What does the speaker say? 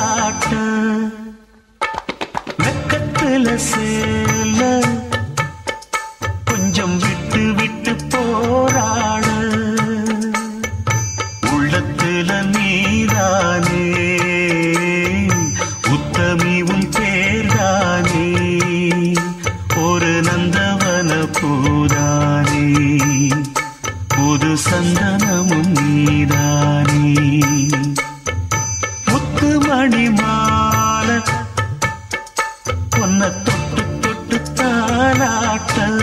விளையாட்டு வெக்கத்துல சேல ராணி மாலை பொன்ன தொட்டு தொட்டு தாலாட்டல்